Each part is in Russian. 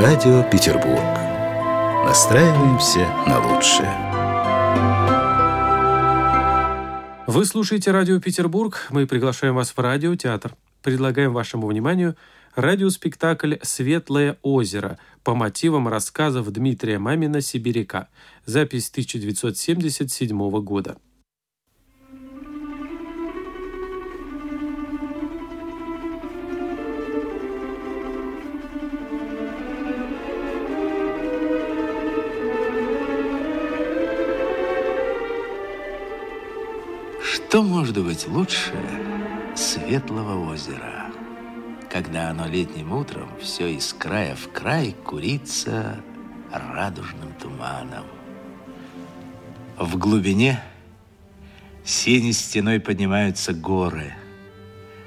Радио Петербург. Настраиваемся на лучшее. Вы слушаете Радио Петербург. Мы приглашаем вас в радиотеатр. Предлагаем вашему вниманию радиоспектакль «Светлое озеро» по мотивам рассказов Дмитрия Мамина «Сибиряка». Запись 1977 года. Что может быть лучше светлого озера, когда оно летним утром все из края в край курится радужным туманом? В глубине синей стеной поднимаются горы,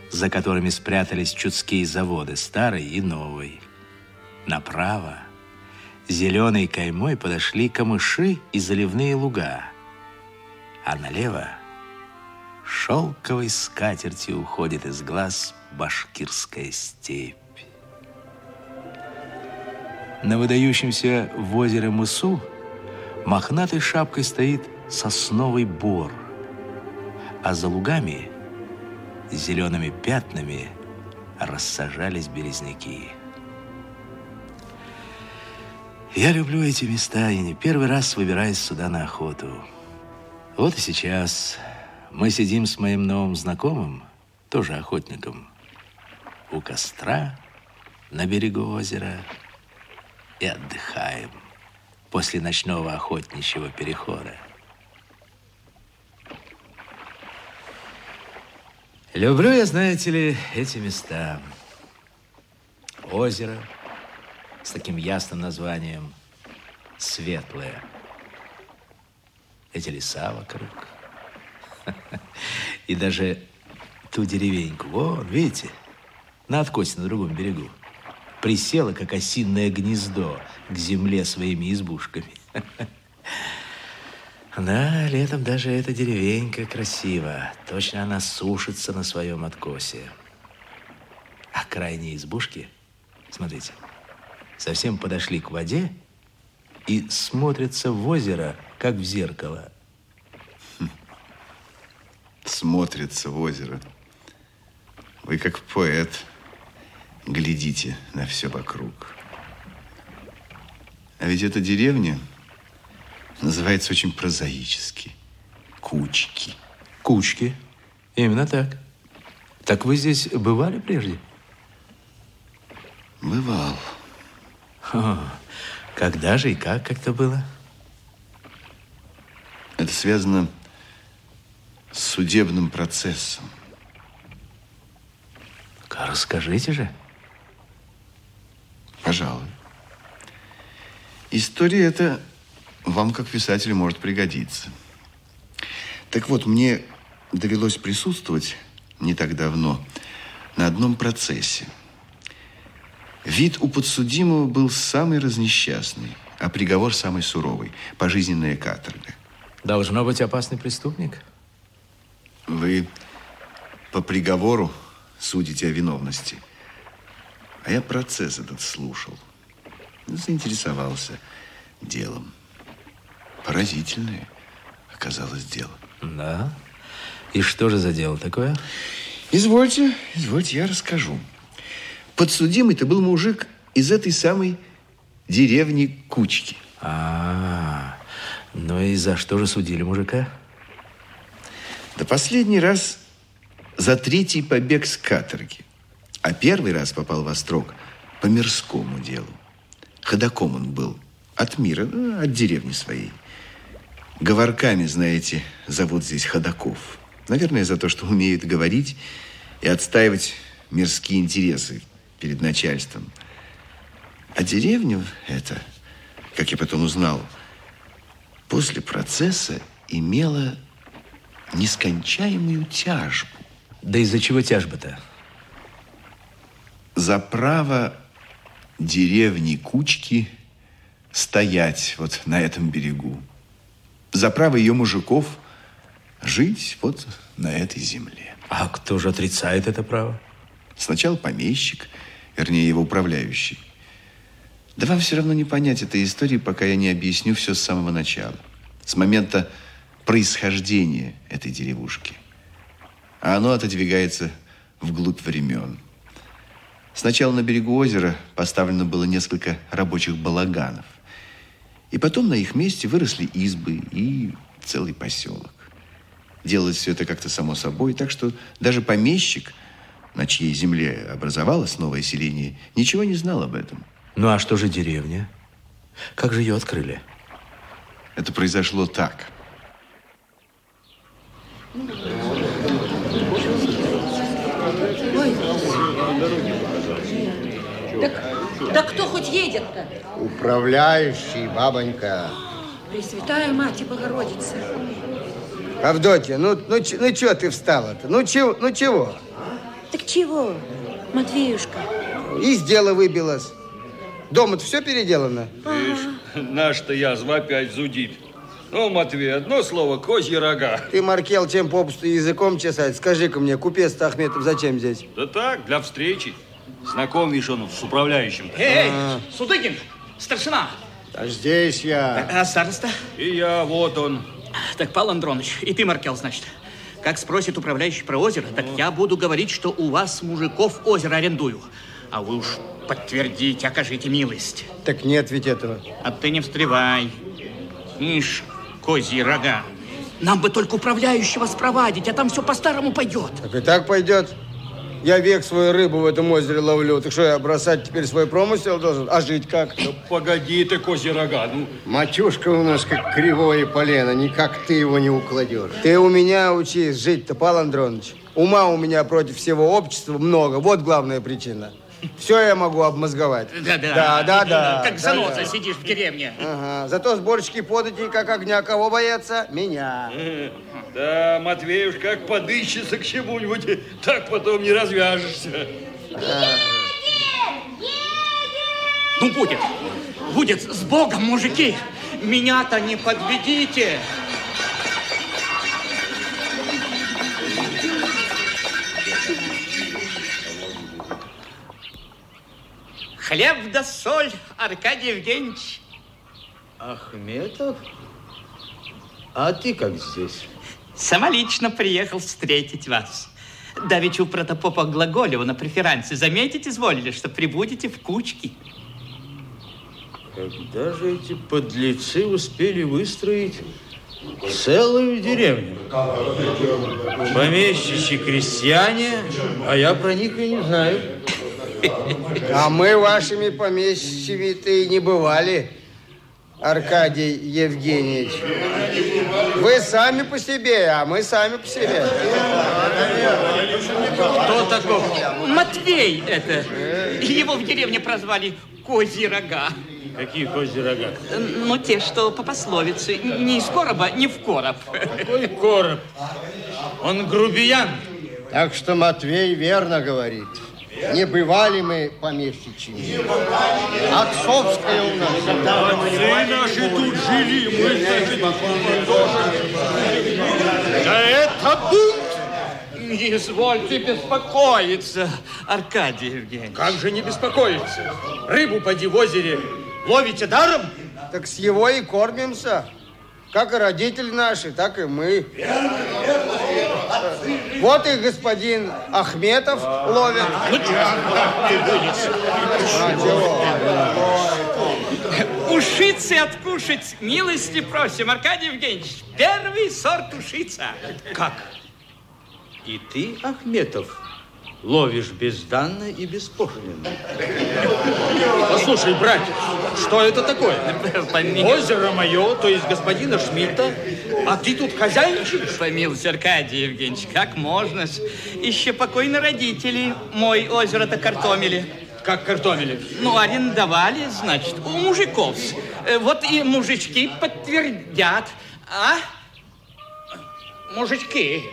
за которыми спрятались чудские заводы, старый и новый. Направо зеленой каймой подошли камыши и заливные луга, а налево Шелковой скатертью уходит из глаз башкирская степь. На выдающемся в озере мысу мохнатой шапкой стоит сосновый бор, а за лугами зелеными пятнами рассажались березняки. Я люблю эти места и не первый раз выбираюсь сюда на охоту. Вот и сейчас мы сидим с моим новым знакомым, тоже охотником, у костра на берегу озера и отдыхаем после ночного охотничьего перехода. Люблю я, знаете ли, эти места. Озеро с таким ясным названием «Светлое». Эти леса вокруг – И даже ту деревеньку, вон, видите, на откосе на другом берегу, присела, как осинное гнездо, к земле своими избушками. Да, летом даже эта деревенька красива. Точно она сушится на своем откосе. А крайние избушки, смотрите, совсем подошли к воде и смотрятся в озеро, как в зеркало – смотрится в озеро. Вы как поэт глядите на все вокруг. А ведь эта деревня называется очень прозаически. Кучки. Кучки. Именно так. Так вы здесь бывали прежде? Бывал. О, когда же и как как-то было? Это связано с судебным процессом. Расскажите же. Пожалуй. История эта вам, как писателю, может пригодиться. Так вот, мне довелось присутствовать не так давно на одном процессе. Вид у подсудимого был самый разнесчастный, а приговор самый суровый – пожизненная каторга. Должно быть опасный преступник? Вы по приговору судите о виновности. А я процесс этот слушал. Заинтересовался делом. Поразительное оказалось дело. Да? И что же за дело такое? Извольте, извольте, я расскажу. Подсудимый-то был мужик из этой самой деревни Кучки. А, -а, -а. ну и за что же судили мужика? Да последний раз за третий побег с каторги. А первый раз попал во строк по мирскому делу. Ходаком он был от мира, ну, от деревни своей. Говорками, знаете, зовут здесь ходаков. Наверное, за то, что умеют говорить и отстаивать мирские интересы перед начальством. А деревню это, как я потом узнал, после процесса имела нескончаемую тяжбу. Да из-за чего тяжба-то? За право деревни Кучки стоять вот на этом берегу. За право ее мужиков жить вот на этой земле. А кто же отрицает это право? Сначала помещик, вернее, его управляющий. Да вам все равно не понять этой истории, пока я не объясню все с самого начала. С момента происхождения этой деревушки. А оно отодвигается вглубь времен. Сначала на берегу озера поставлено было несколько рабочих балаганов. И потом на их месте выросли избы и целый поселок. Делалось все это как-то само собой, так что даже помещик, на чьей земле образовалось новое селение, ничего не знал об этом. Ну а что же деревня? Как же ее открыли? Это произошло так. Ой. Так, да кто хоть едет-то? Управляющий, бабонька. Пресвятая Мать и Богородица. Авдотья, ну, ну, ну чего ты встала-то? Ну чего? Ну чего? Так чего, Матвеюшка? Из дела выбилась. Дома-то все переделано? Наш-то язва опять зудит. Ну, Матвей, одно слово, козьи рога. Ты, Маркел, чем попусту языком чесать? Скажи-ка мне, купец Ахметов зачем здесь? Да так, для встречи. Знакомишь он с управляющим. Эй, Судыгин, старшина. А здесь я. А староста? И я, вот он. Так, Павел Андронович, и ты, Маркел, значит. Как спросит управляющий про озеро, так я буду говорить, что у вас, мужиков, озеро арендую. А вы уж подтвердите, окажите милость. Так нет ведь этого. А ты не встревай. Ишь, козьи рога. Нам бы только управляющего спровадить, а там все по-старому пойдет. Так и так пойдет. Я век свою рыбу в этом озере ловлю. Так что, я бросать теперь свой промысел должен? А жить как? Да погоди ты, козьи рога. Ну, Матюшка у нас как кривое полено. Никак ты его не укладешь. Ты у меня учись жить-то, Павел Андронович. Ума у меня против всего общества много. Вот главная причина. Все я могу обмозговать. Да-да. Да, да, да. Как да, заноза да. сидишь в деревне. Ага. Зато сборщики подати, как огня, кого боятся? Меня. да, Матвей уж как подыщется к чему-нибудь, так потом не развяжешься. Ну, будет. Будет. С Богом, мужики. Меня-то не подведите. Хлеб да соль, Аркадий Евгеньевич. Ахметов? А ты как здесь? Самолично приехал встретить вас. Давеча у протопопа Глаголева на преферансе заметить изволили, что прибудете в кучке. Когда же эти подлецы успели выстроить целую деревню? Помещичьи крестьяне, а я про них и не знаю. А мы вашими помещичьими-то и не бывали, Аркадий Евгеньевич. Вы сами по себе, а мы сами по себе. Кто такой? Матвей это. Его в деревне прозвали Козьи Рога. Какие козьи рога? Ну, те, что по пословице. Не из короба, не в короб. Какой короб? Он грубиян. Так что Матвей верно говорит. Не бывали мы помещичьими. Отцовская у нас. Отцы наши тут жили, мы, значит, Да это бунт! Не извольте беспокоиться, Аркадий Евгеньевич. Как же не беспокоиться? Рыбу поди в озере ловите даром? Так с его и кормимся. Как и родители наши, так и мы. Вот и господин Ахметов ловит. Ну, не будет. А, чего? Ушицы откушать милости просим, Аркадий Евгеньевич. Первый сорт ушица. Как? И ты, Ахметов, ловишь безданно и беспошлино. Послушай, братец, что это такое? Озеро мое, то есть господина Шмидта, а ты тут хозяйничаешь? помилуйте, Аркадий Евгеньевич, как можно ж? Еще покойно родители мой озеро-то картомили. Как картомили. Ну, арендовали, значит, у мужиков. Э, Вот и мужички подтвердят. А? Мужички.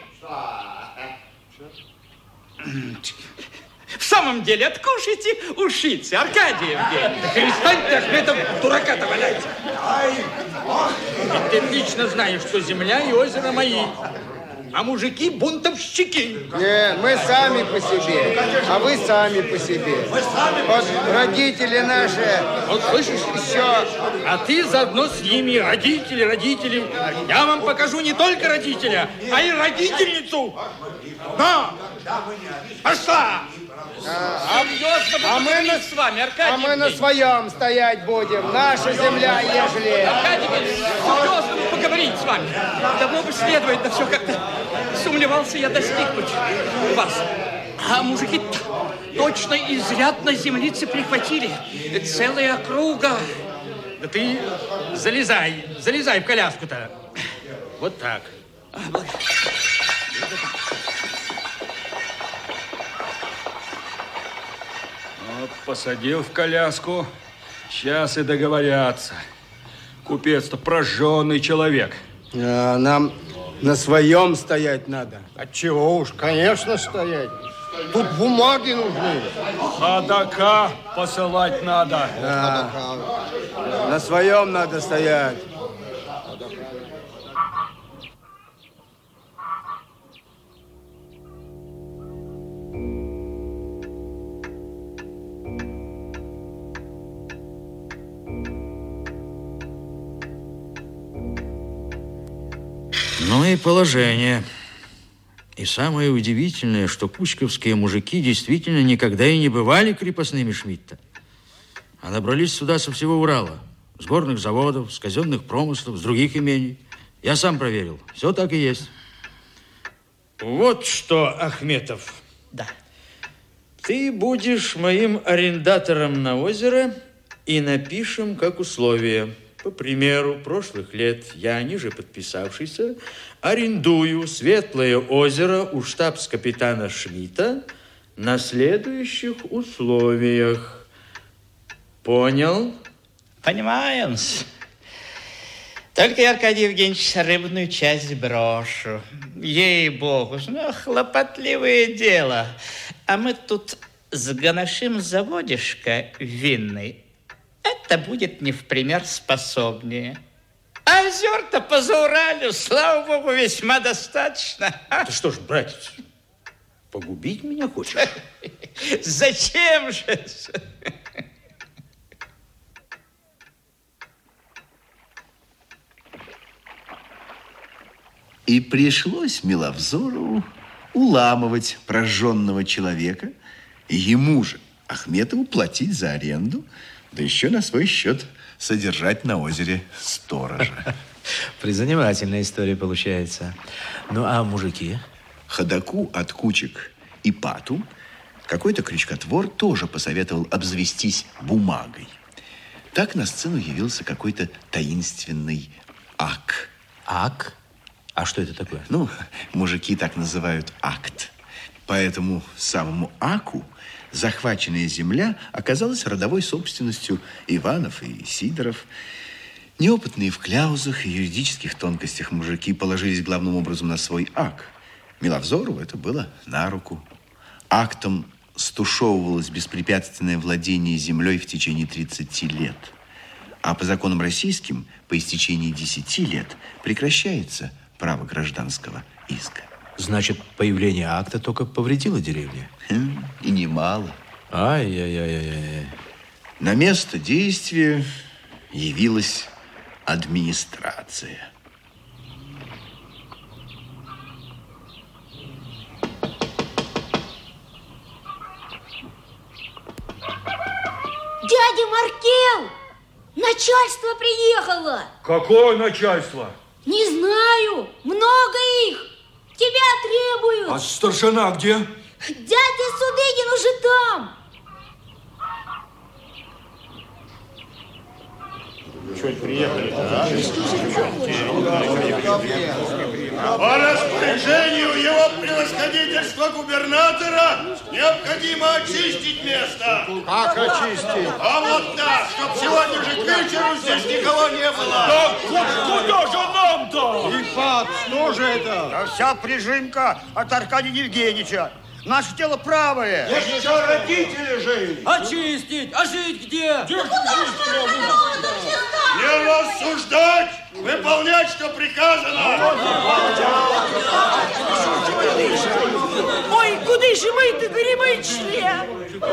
В самом деле, откушайте ушицы, Аркадий Евгеньевич. Перестань ты, Ахметов, дурака-то валять. Ведь ты отлично знаешь, что земля и озеро мои. А мужики бунтовщики. Не, мы сами по себе, а вы сами по себе. Вот родители наши... Вот слышишь, Еще... а ты заодно с ними, родители, родители. Я вам покажу не только родителя, а и родительницу. На! Пошла! А, А мы на- с вами, Аркадий а мы на своем стоять будем. Наша земля, ежели... Аркадий серьезно поговорить с вами. Давно бы следовать, да все как-то сомневался я достигнуть вас. А мужики точно изрядно землицы прихватили. Целая округа. Да ты залезай, залезай в коляску-то. Вот так. Вот посадил в коляску. Сейчас и договорятся. Купец-то прожженный человек. А, нам на своем стоять надо. Отчего уж, конечно, стоять. Тут бумаги нужны. Ходока посылать надо. Да. На своем надо стоять. И положение. И самое удивительное, что кучковские мужики действительно никогда и не бывали крепостными Шмидта, а набрались сюда со всего Урала, с горных заводов, с казенных промыслов, с других имений. Я сам проверил, все так и есть. Вот что, Ахметов. Да. Ты будешь моим арендатором на озеро и напишем как условие. По примеру прошлых лет я, ниже подписавшийся, арендую Светлое озеро у штабс-капитана Шмидта на следующих условиях. Понял? Понимаем. Только я, Аркадий Евгеньевич, рыбную часть брошу. Ей-богу, ну, хлопотливое дело. А мы тут сгоношим заводишко винный. Это будет не в пример способнее. А озер-то по Зауралю, слава богу, весьма достаточно. Ты что ж, братец, погубить меня хочешь? Зачем же? И пришлось Миловзорову уламывать прожженного человека, и ему же, Ахметову, платить за аренду, да еще на свой счет содержать на озере сторожа. Призанимательная история получается. Ну, а мужики? Ходаку от кучек и пату какой-то крючкотвор тоже посоветовал обзавестись бумагой. Так на сцену явился какой-то таинственный ак. Ак? А что это такое? Ну, мужики так называют акт. Поэтому самому аку захваченная земля оказалась родовой собственностью Иванов и Сидоров. Неопытные в кляузах и юридических тонкостях мужики положились главным образом на свой ак. Миловзорову это было на руку. Актом стушевывалось беспрепятственное владение землей в течение 30 лет. А по законам российским, по истечении 10 лет, прекращается право гражданского иска. Значит, появление акта только повредило деревне? Хм, И немало. Ай-яй-яй-яй. На место действия явилась администрация. Дядя Маркел! Начальство приехало! Какое начальство? Не знаю, много их! Тебя требуют! А старшина где? Дядя Судыгин уже там! По распоряжению его превосходительства губернатора необходимо очистить место. Как очистить? А вот так, чтоб сегодня же к вечеру здесь никого не было. Куда же нам-то? Ипат, что же это? Да вся прижимка от Аркадия Евгеньевича. Наше дело правое. Еще родители жили. Очистить? А жить где? Не рассуждать, выполнять, что приказано. Ой, куди ж ми гриби йшли? А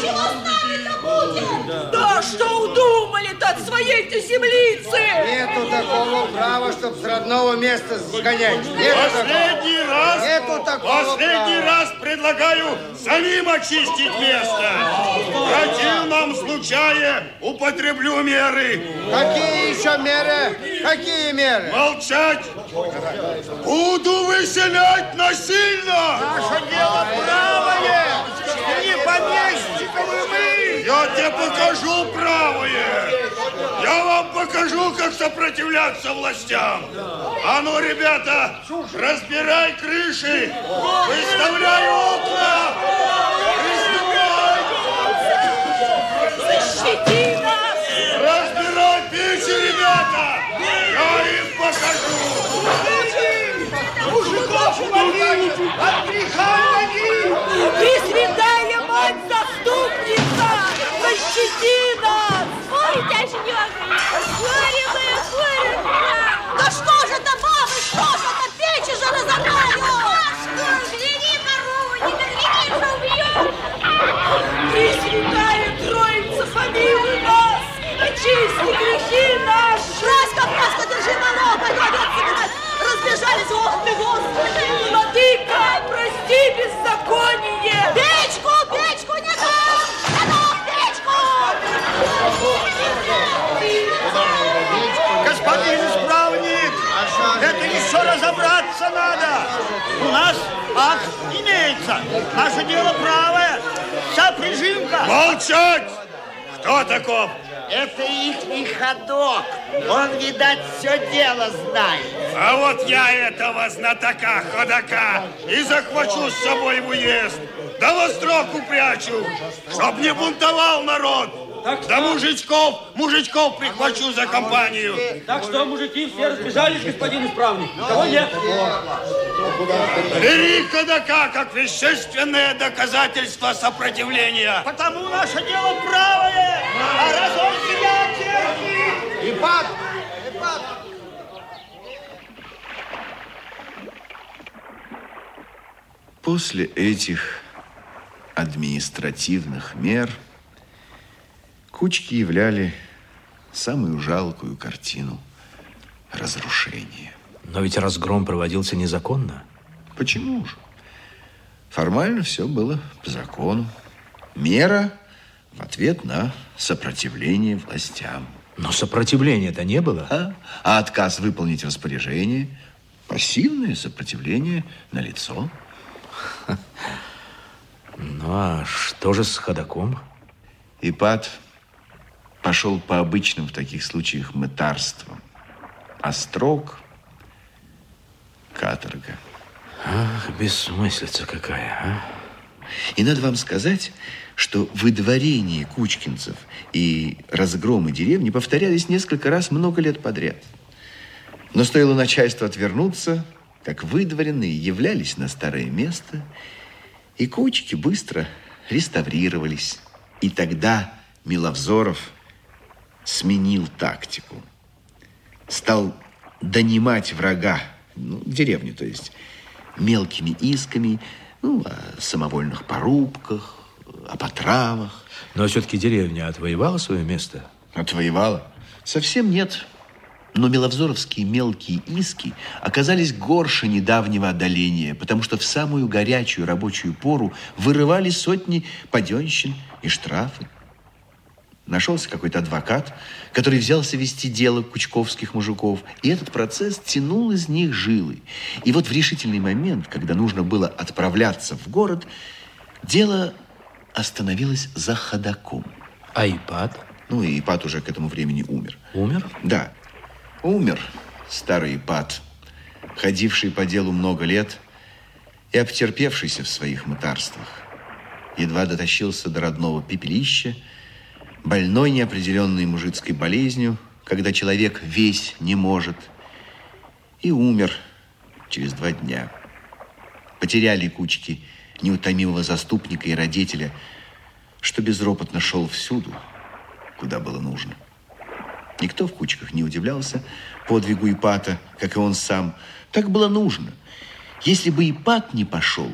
чего с нами-то будет? Да что удумали-то от своей-то землицы? Нету такого права, чтоб с родного места сгонять. Нету Последний такого. раз, Нету такого последний права. раз предлагаю самим очистить место. В противном случае употреблю меры. Какие еще меры? Какие меры? Молчать! Буду выселять насильно! Наше дело правое! Не помещиковы мы! Я покажу правое! Я вам покажу, как сопротивляться властям! А ну, ребята, разбирай крыши! Выставляй окна! Приступай! Защити нас! Разбирай печи, ребята! Я им покажу! Мужиков помогите! От греха! Пресвятая мать заступница! Защити нас! Ой, тяжнёк! Горе мое, Молчать! Кто таков? Это их ходок. Он, видать, все дело знает. А вот я этого знатока, ходока, и захвачу с собой в уезд. Да во строк упрячу, чтоб не бунтовал народ. Да мужичков, мужичков прихвачу за компанию. Так что, мужики, все разбежались, господин исправник. Кого нет? Бери ходока как вещественное доказательство сопротивления. Потому наше дело правое. А раз он сиятель... Ипат! После этих административных мер кучки являли самую жалкую картину разрушения. Но ведь разгром проводился незаконно. Почему же? Формально все было по закону. Мера в ответ на сопротивление властям. Но сопротивления-то не было. А, а отказ выполнить распоряжение – пассивное сопротивление на лицо. Ну, а что же с ходоком? Ипат пошел по обычным в таких случаях мытарствам. А строк – каторга. Ах, бессмыслица какая, а? И надо вам сказать, что выдворение кучкинцев и разгромы деревни повторялись несколько раз много лет подряд. Но стоило начальству отвернуться, как выдворенные являлись на старое место, и кучки быстро реставрировались. И тогда Миловзоров сменил тактику. Стал донимать врага, ну, деревню, то есть, мелкими исками, ну, о самовольных порубках, о потравах. Но все-таки деревня отвоевала свое место? Отвоевала? Совсем нет. Но миловзоровские мелкие иски оказались горше недавнего одоления, потому что в самую горячую рабочую пору вырывали сотни паденщин и штрафы. Нашелся какой-то адвокат, который взялся вести дело кучковских мужиков, и этот процесс тянул из них жилы. И вот в решительный момент, когда нужно было отправляться в город, дело остановилось за ходаком. А Ипат? Ну, и Ипат уже к этому времени умер. Умер? Да, умер старый Ипат, ходивший по делу много лет и обтерпевшийся в своих мытарствах. Едва дотащился до родного пепелища, больной неопределенной мужицкой болезнью, когда человек весь не может, и умер через два дня. Потеряли кучки неутомимого заступника и родителя, что безропотно шел всюду, куда было нужно. Никто в кучках не удивлялся подвигу Ипата, как и он сам. Так было нужно. Если бы Ипат не пошел,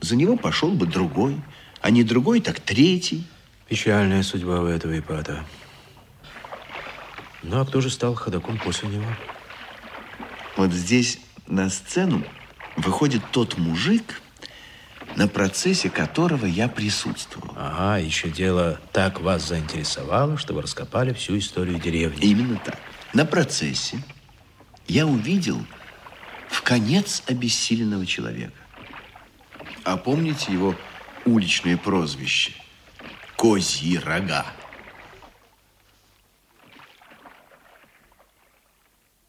за него пошел бы другой, а не другой, так третий. Печальная судьба у этого Ипата. Ну, а кто же стал ходоком после него? Вот здесь на сцену выходит тот мужик, на процессе которого я присутствовал. Ага, еще дело так вас заинтересовало, что вы раскопали всю историю деревни. Именно так. На процессе я увидел в конец обессиленного человека. А помните его уличное прозвище? Козьи рога.